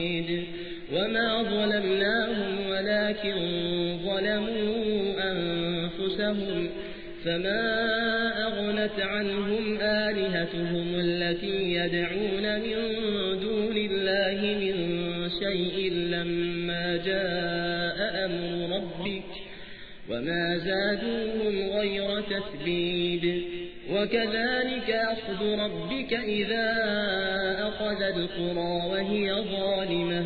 وما ظلمناهم ولكن ظلموا أنفسهم فما أغنت عنهم آلهتهم التي يدعون من دون الله من شيء لما جاء أمر ربك وما زادوهم غير تثبيد وكذلك أخذ ربك إذا أخذ القرى وهي ظالمة.